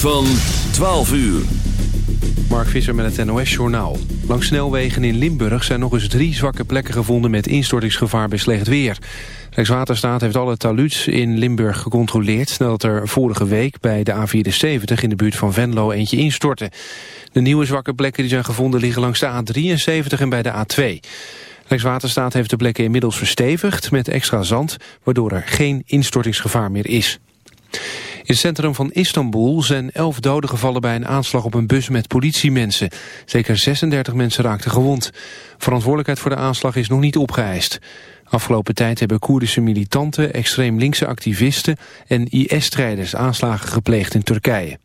Van 12 uur. Mark Visser met het NOS-journaal. Langs snelwegen in Limburg zijn nog eens drie zwakke plekken gevonden... met instortingsgevaar bij slecht weer. Rijkswaterstaat heeft alle taluds in Limburg gecontroleerd... nadat er vorige week bij de A74 in de buurt van Venlo eentje instortte. De nieuwe zwakke plekken die zijn gevonden liggen langs de A73 en bij de A2. Rijkswaterstaat heeft de plekken inmiddels verstevigd met extra zand... waardoor er geen instortingsgevaar meer is. In het centrum van Istanbul zijn elf doden gevallen bij een aanslag op een bus met politiemensen. Zeker 36 mensen raakten gewond. Verantwoordelijkheid voor de aanslag is nog niet opgeëist. Afgelopen tijd hebben Koerdische militanten, extreem linkse activisten en IS-strijders aanslagen gepleegd in Turkije.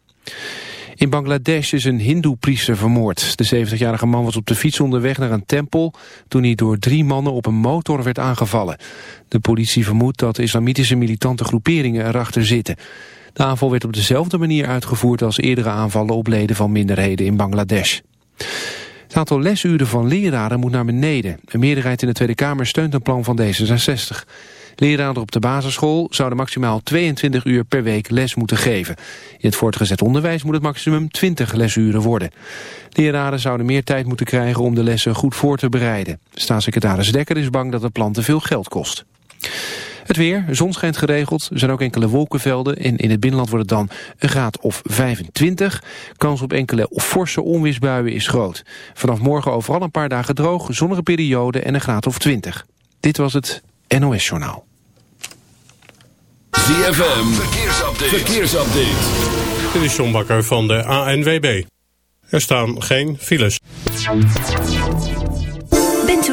In Bangladesh is een hindoe-priester vermoord. De 70-jarige man was op de fiets onderweg naar een tempel... toen hij door drie mannen op een motor werd aangevallen. De politie vermoedt dat islamitische militante groeperingen erachter zitten. De aanval werd op dezelfde manier uitgevoerd als eerdere aanvallen op leden van minderheden in Bangladesh. Het aantal lesuren van leraren moet naar beneden. Een meerderheid in de Tweede Kamer steunt een plan van D66. Leraren op de basisschool zouden maximaal 22 uur per week les moeten geven. In het voortgezet onderwijs moet het maximum 20 lesuren worden. Leraren zouden meer tijd moeten krijgen om de lessen goed voor te bereiden. Staatssecretaris Dekker is bang dat het plan te veel geld kost. Het weer, zon schijnt geregeld, er zijn ook enkele wolkenvelden... en in het binnenland wordt het dan een graad of 25. Kans op enkele of forse onweersbuien is groot. Vanaf morgen overal een paar dagen droog, zonnige periode en een graad of 20. Dit was het NOS Journaal. ZFM, verkeersupdate. verkeersupdate. Dit is John Bakker van de ANWB. Er staan geen files.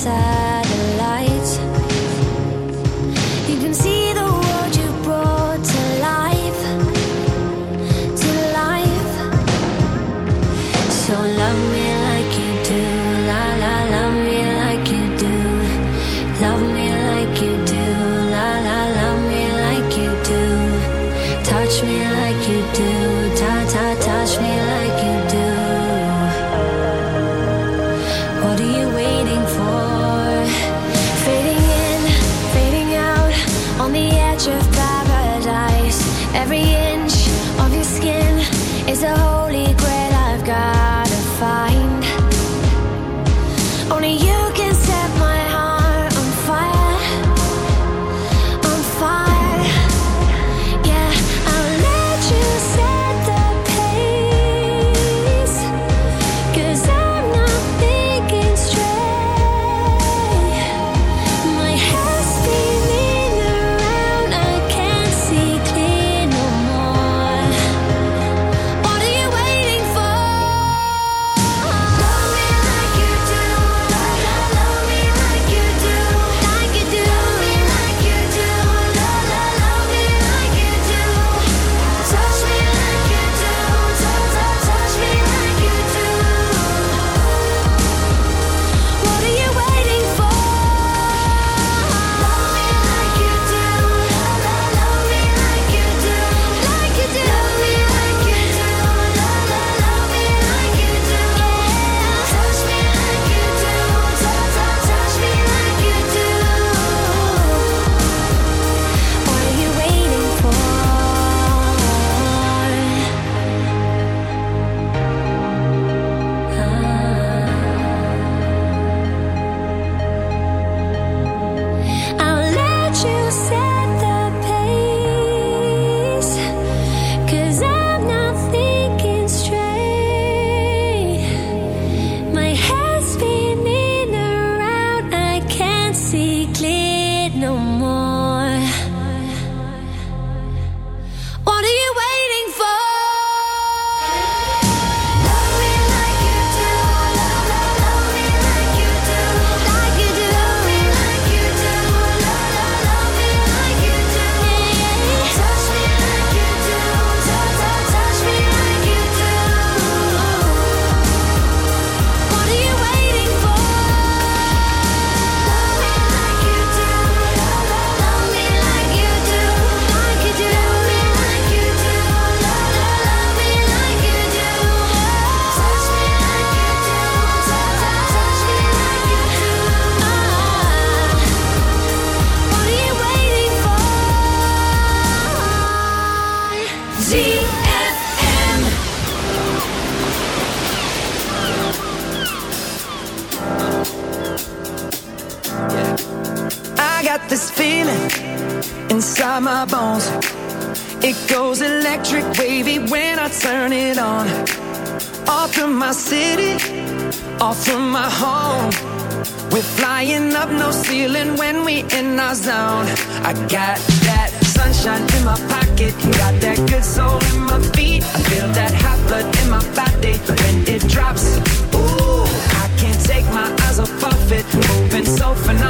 inside stop. And under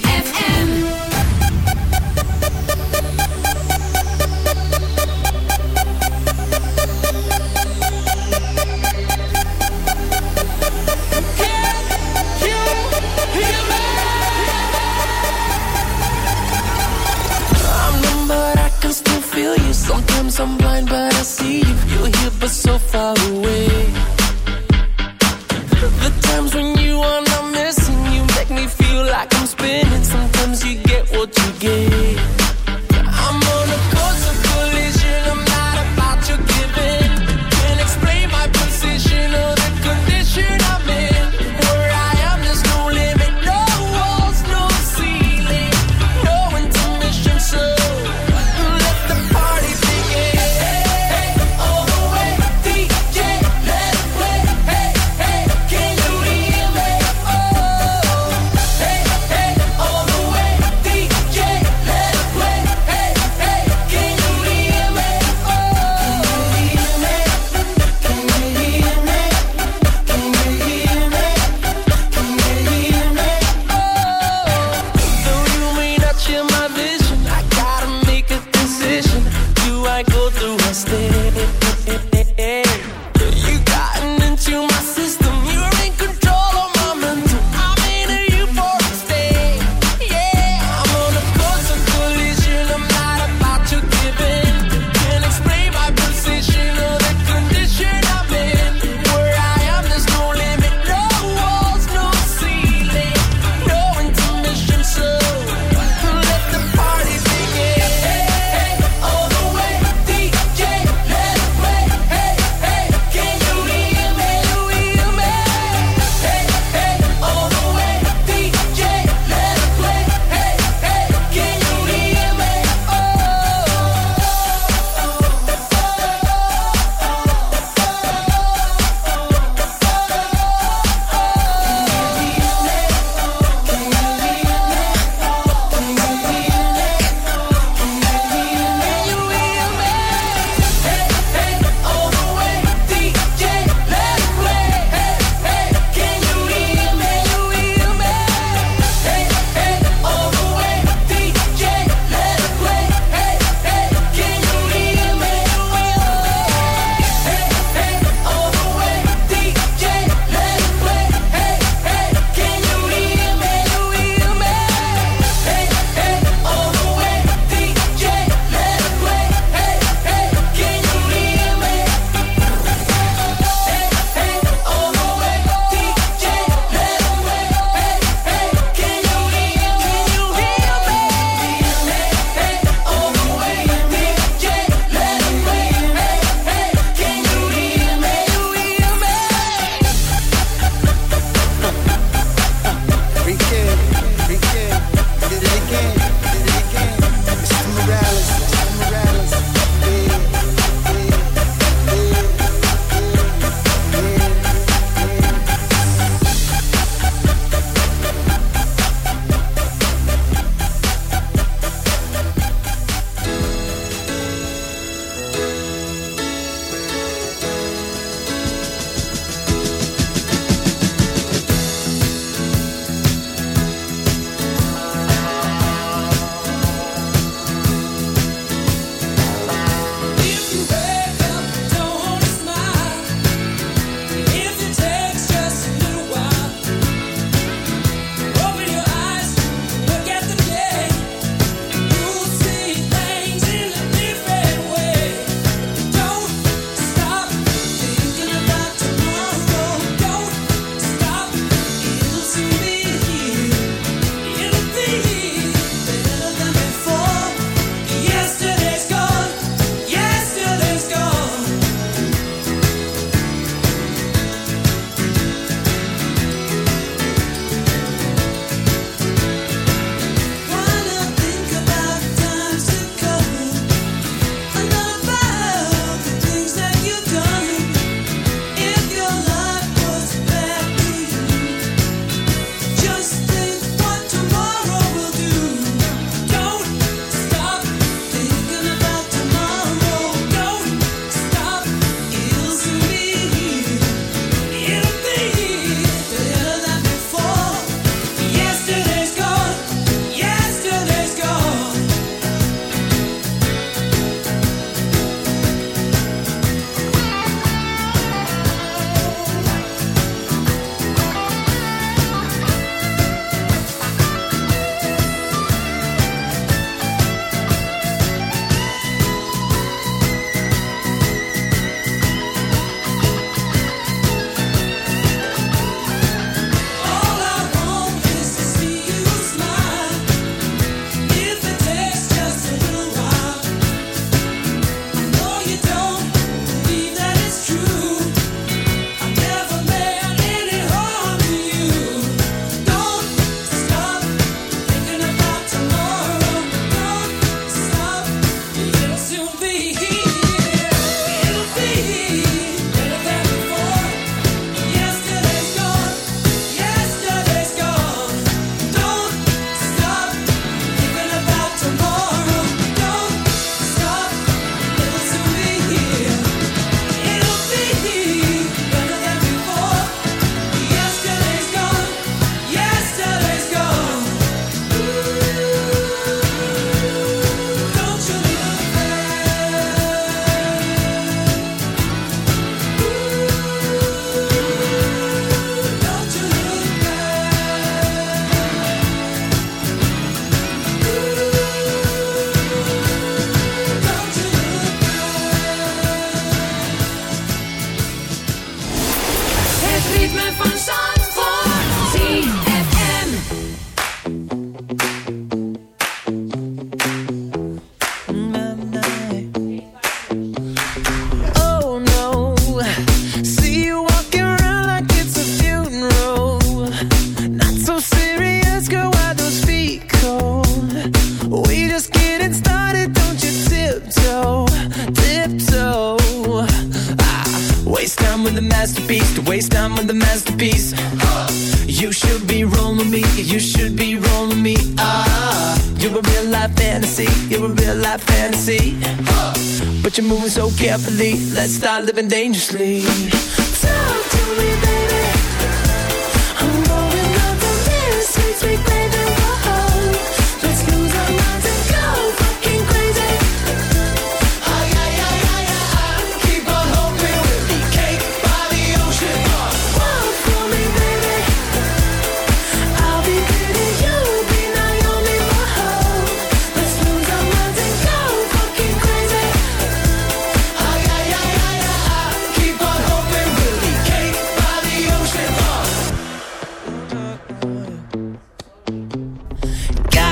Spinning.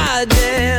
goddamn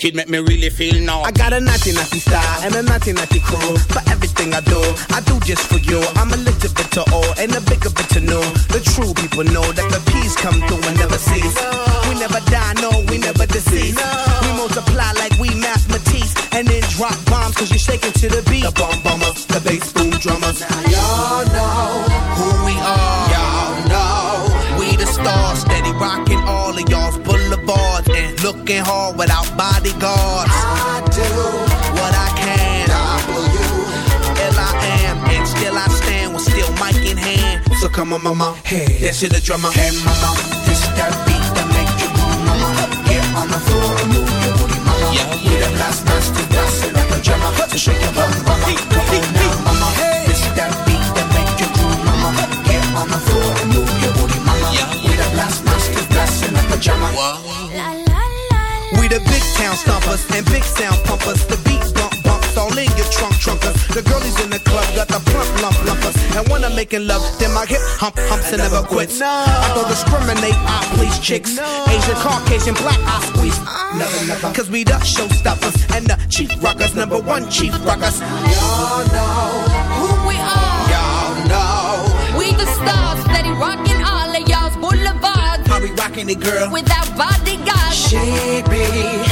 wicked, make me really feel now. I got a natty natty style and a natty natty crew. For everything I do, I do just for you. I'm a little bit to old and a bigger bit to know. The true people know that the peace come through and mama, mama. Hey, that's it, the drummer. Hey, mama, this that beat that make you move, mama. Get on the floor and move your booty, mama. Yeah, yeah. You're the last person to dance in a pajama to shake your bum, mama. Come on now, mama. Hey, this that beat that make you move, mama. Get on the floor and move your booty, mama. Yeah, yeah. You're the last to dance in a pajama. Wow. La, la, la, la. We the big town stompers and big sound pumpers. The beat bump bumps all in your trunk the girlies in the club got the plump lump lumpers. And when I'm making love, then my hip hump humps and never quits. I don't discriminate, I please chicks. Asian, Caucasian, black, I squeeze. Never, never. Cause we the showstoppers and the chief rockers, number one chief rockers. Y'all know. Who we are. Y'all know. We the stars, steady rocking all of y'all's boulevards. How we rocking it, girl? Without bodyguards. She be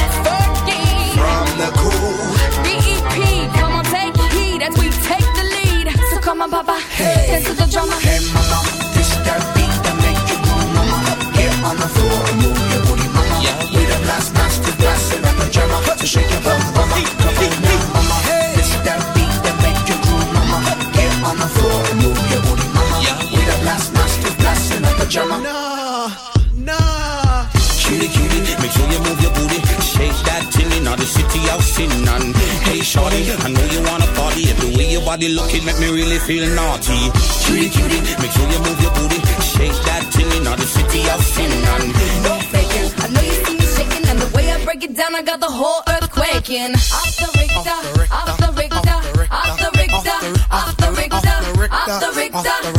On, Papa, dance to the drama. Hey, mama, this that beat that make you move, mama. Get on the floor and move your booty, mama. We the last master class in pajama. So shake your bum, mama. Come on now, mama. This that beat that make you groove, mama. Get on the floor and move your booty, mama. We the last master class in the pajama. Nah, nah. Cutie, cutie, make sure you move your booty. Shake that till in the city of sin. And hey, shorty, I know you wanna party. The way your body looking make me really feel naughty. Cutie, cutie, make sure you move your booty. Shake that till in the city of sin. No faking, I know you see me shaking, and the way I break it down, I got the whole earth quaking. Off the Richter, off the Richter, off the Richter, off the Richter, off the Richter, off the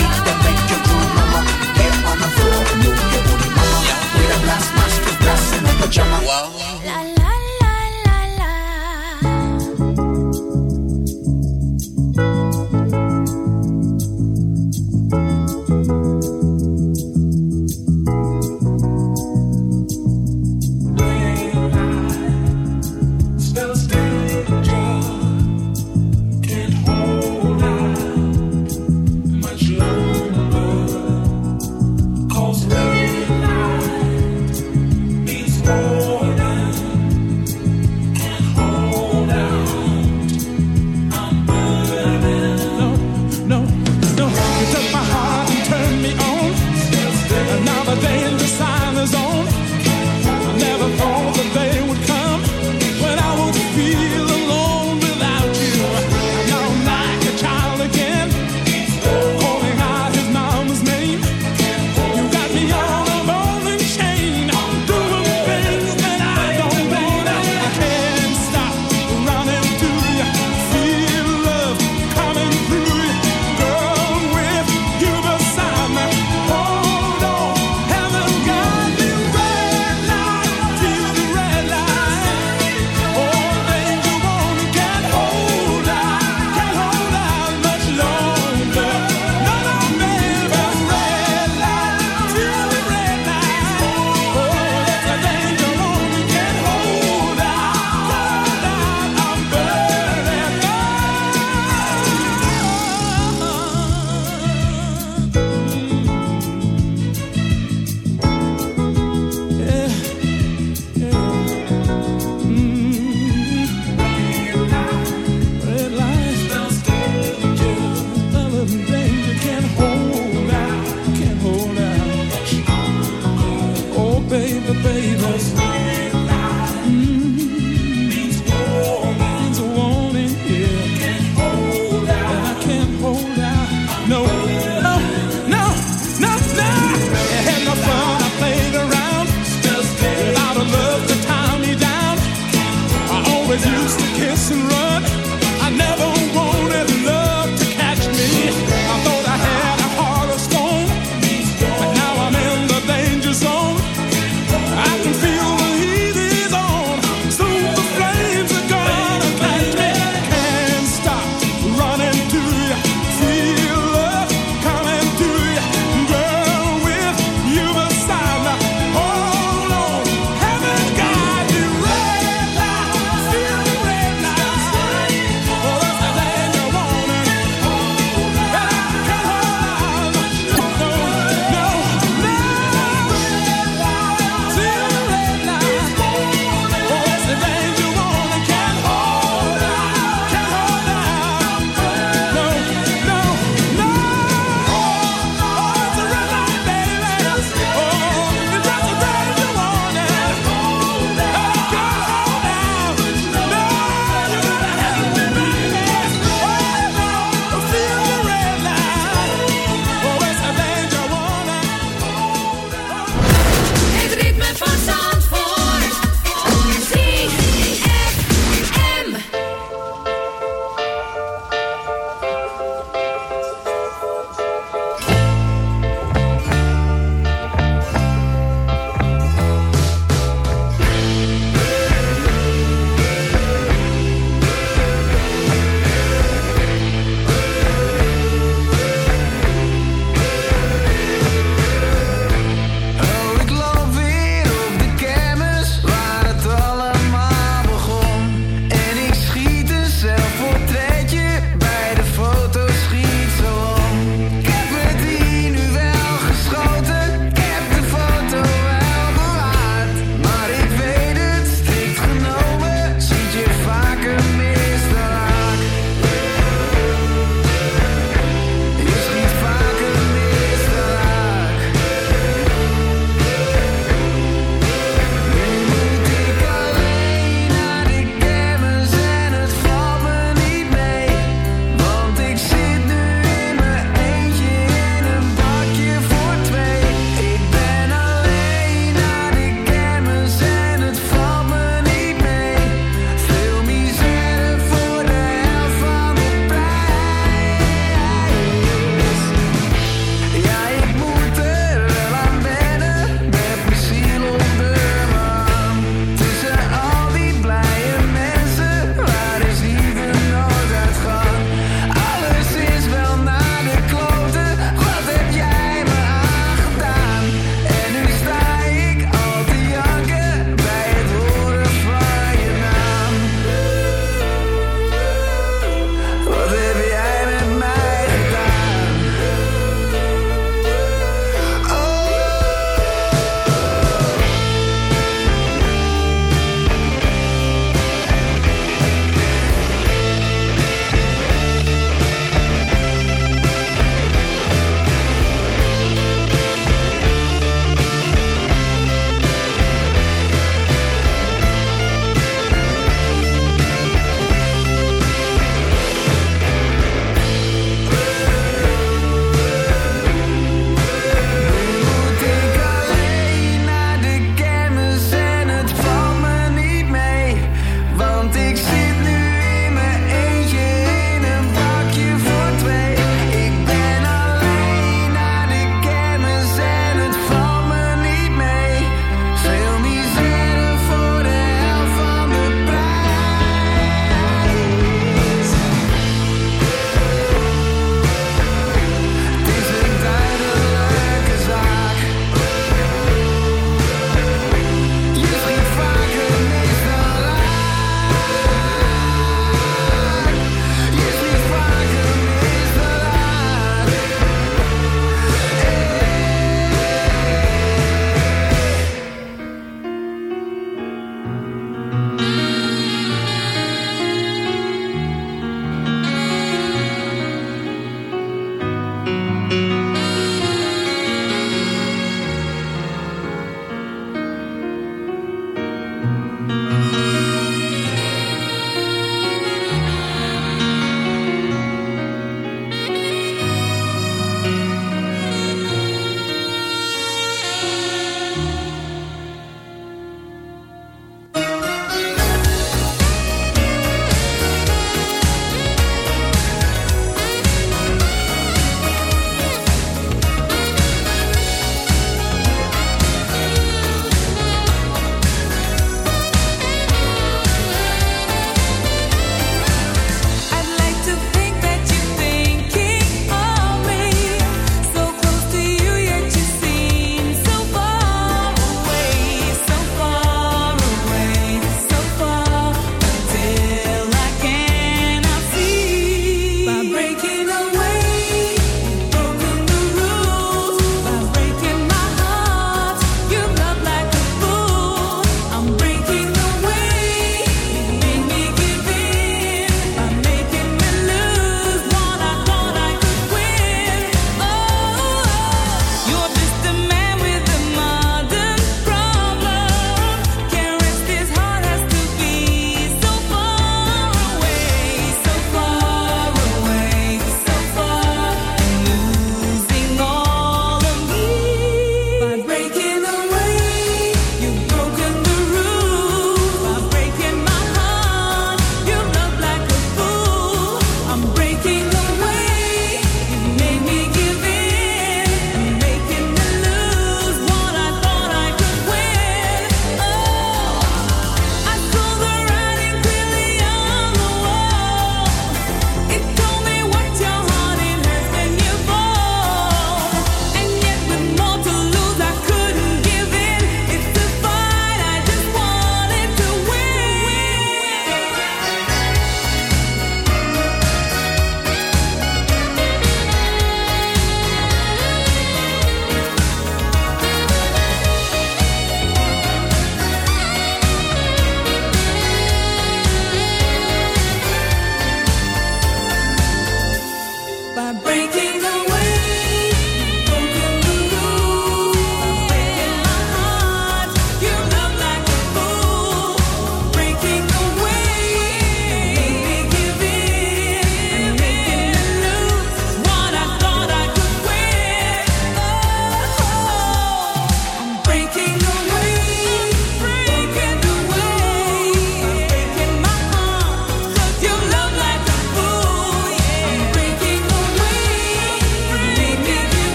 class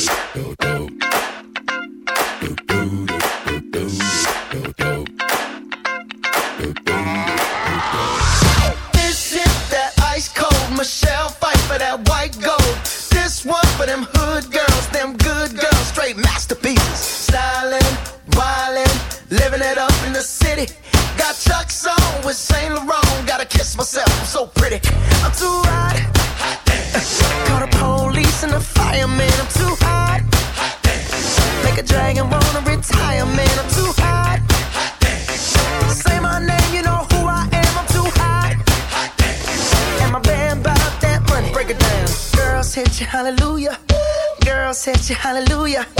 This hallelujah.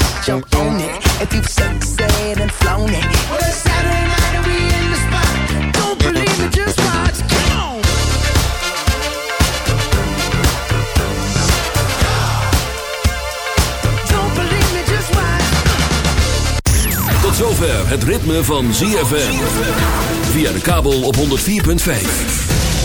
jump on it. If you said and flown it. Well, it's Saturday night and we in the spot. Don't believe it, just watch. Come on. Don't believe me, just watch. Tot zover het ritme van ZFM. Via de kabel op 104.5.